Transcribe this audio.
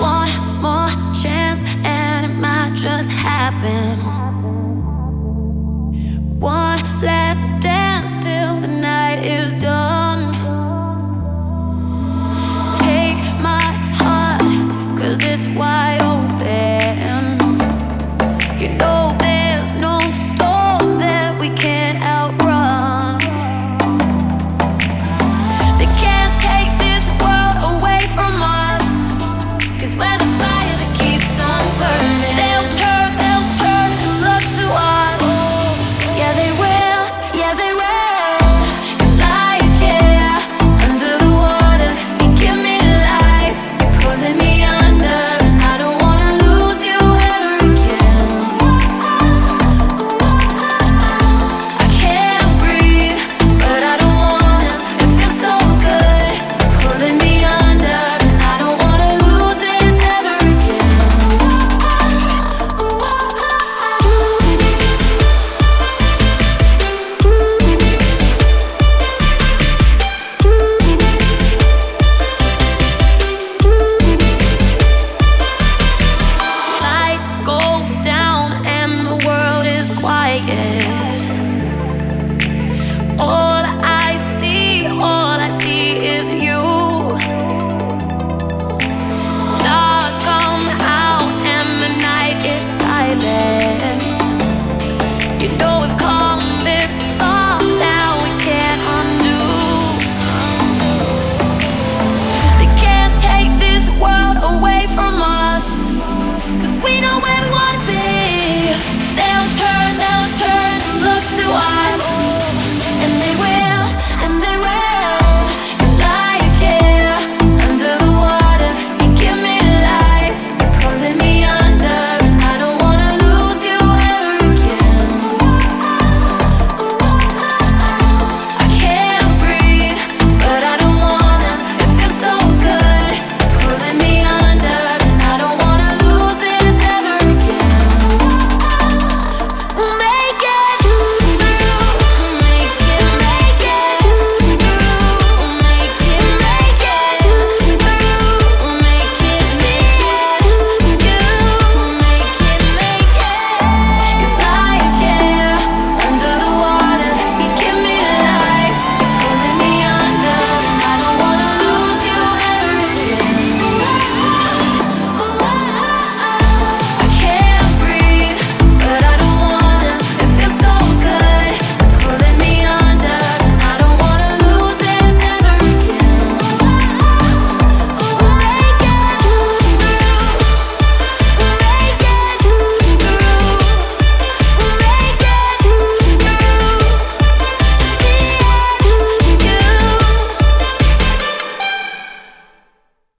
One more chance and it might just happen.